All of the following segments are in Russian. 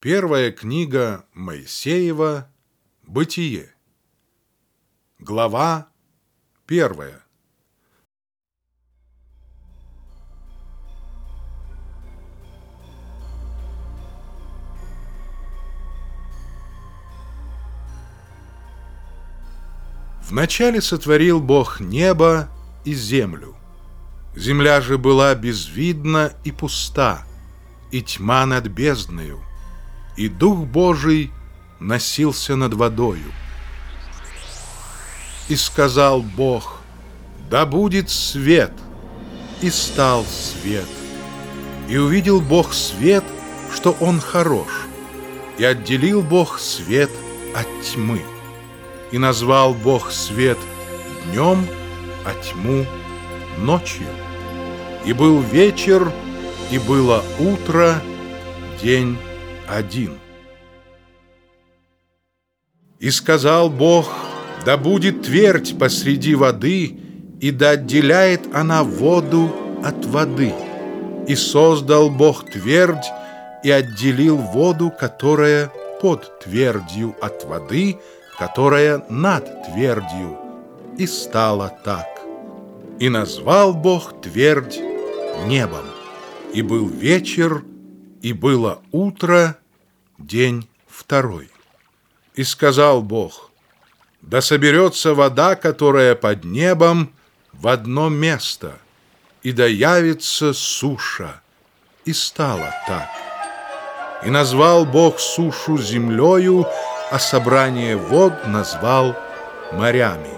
Первая книга Моисеева «Бытие». Глава первая. Вначале сотворил Бог небо и землю. Земля же была безвидна и пуста, и тьма над бездною, и Дух Божий носился над водою. И сказал Бог, да будет свет, и стал свет. И увидел Бог свет, что он хорош, и отделил Бог свет от тьмы. И назвал Бог свет днем, а тьму ночью. И был вечер, и было утро, день один. И сказал Бог, да будет твердь посреди воды, и да отделяет она воду от воды. И создал Бог твердь, и отделил воду, которая под твердью от воды, которая над твердью. И стало так. И назвал Бог твердь небом. И был вечер, и было утро, день второй. И сказал Бог, да соберется вода, которая под небом, в одно место, и да явится суша. И стало так. И назвал Бог сушу землею, а собрание вод назвал морями.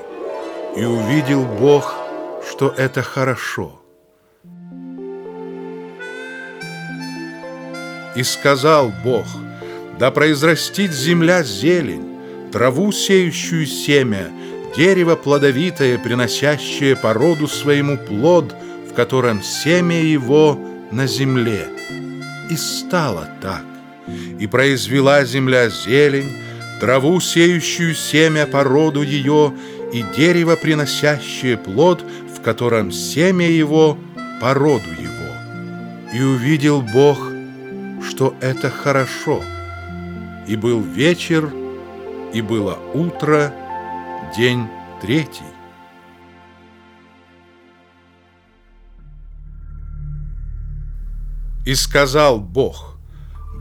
И увидел Бог, что это хорошо. И сказал Бог, да произрастит земля зелень, траву, сеющую семя, дерево плодовитое, приносящее породу своему плод, в котором семя его на земле. И стало так. И произвела земля зелень, траву, сеющую семя породу ее, и дерево, приносящее плод, в котором семя его породу его. И увидел Бог, что это хорошо. И был вечер, и было утро, день третий. И сказал Бог,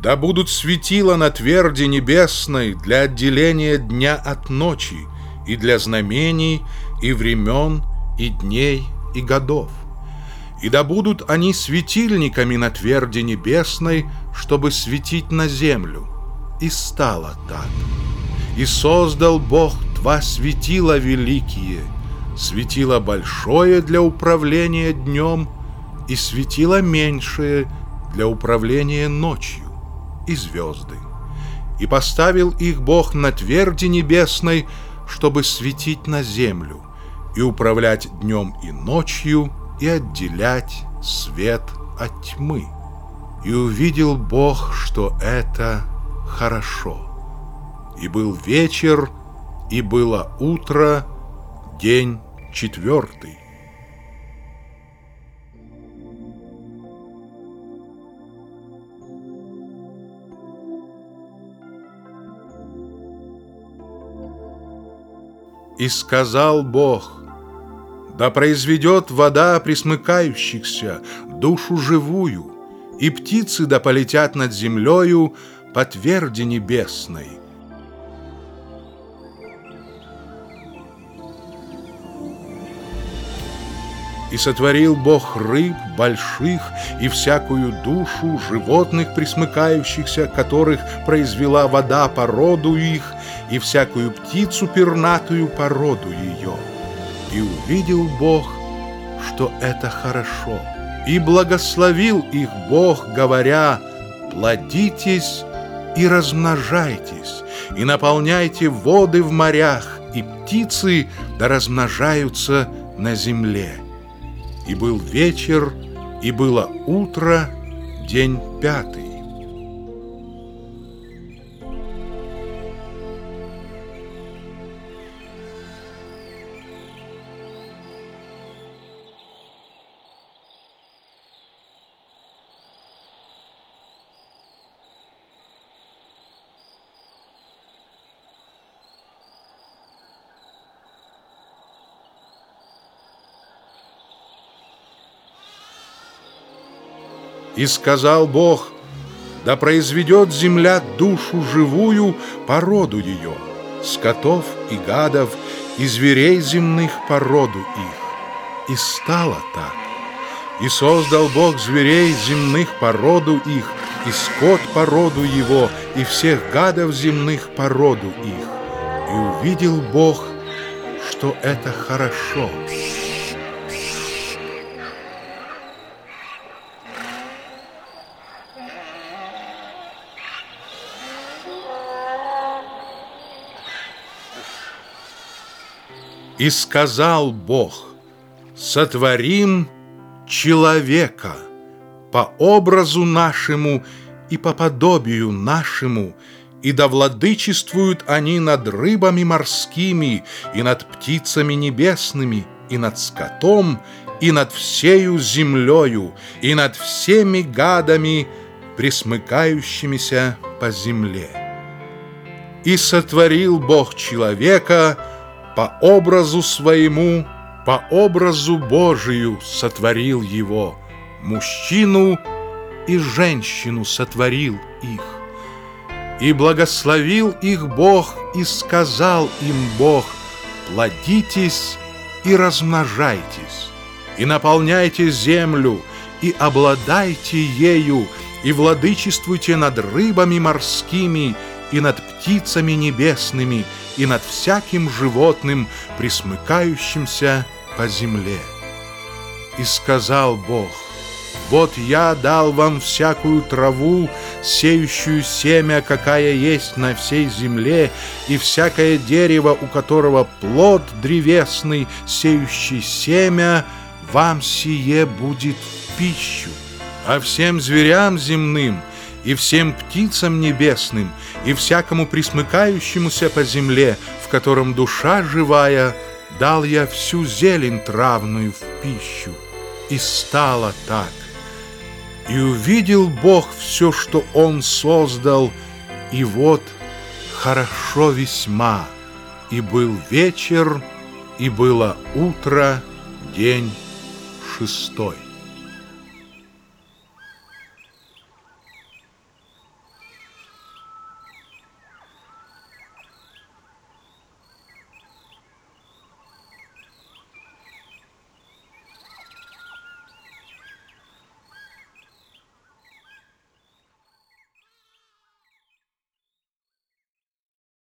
да будут светила на тверди небесной для отделения дня от ночи, и для знамений, и времен, и дней, и годов и да будут они светильниками на тверди небесной, чтобы светить на землю. И стало так. И создал Бог два светила великие, светило большое для управления днем и светило меньшее для управления ночью, и звезды. И поставил их Бог на тверди небесной, чтобы светить на землю и управлять днем и ночью, и отделять свет от тьмы. И увидел Бог, что это хорошо. И был вечер, и было утро, день четвертый. И сказал Бог, да произведет вода присмыкающихся, душу живую, и птицы да полетят над землею по тверди небесной. И сотворил Бог рыб больших и всякую душу животных, присмыкающихся, которых произвела вода по роду их, и всякую птицу пернатую по роду ее. И увидел Бог, что это хорошо. И благословил их Бог, говоря, «Плодитесь и размножайтесь, и наполняйте воды в морях, и птицы да размножаются на земле». И был вечер, и было утро, день пятый. И сказал Бог, да произведет земля душу живую по роду ее, скотов и гадов, и зверей земных по роду их. И стало так. И создал Бог зверей земных по роду их, и скот по роду его, и всех гадов земных по роду их. И увидел Бог, что это хорошо. И сказал Бог, сотворим человека по образу нашему и по подобию нашему, и да владычествуют они над рыбами морскими, и над птицами небесными, и над скотом, и над всею землею, и над всеми гадами, присмыкающимися по земле. И сотворил Бог человека по образу своему, по образу Божию сотворил его, мужчину и женщину сотворил их. И благословил их Бог, и сказал им Бог, плодитесь и размножайтесь, и наполняйте землю, и обладайте ею, и владычествуйте над рыбами морскими, и над птицами небесными, и над всяким животным, присмыкающимся по земле. И сказал Бог, вот я дал вам всякую траву, сеющую семя, какая есть на всей земле, и всякое дерево, у которого плод древесный, сеющий семя, вам сие будет пищу. А всем зверям земным — и всем птицам небесным, и всякому присмыкающемуся по земле, в котором душа живая, дал я всю зелень травную в пищу. И стало так. И увидел Бог все, что Он создал, и вот хорошо весьма. И был вечер, и было утро, день шестой.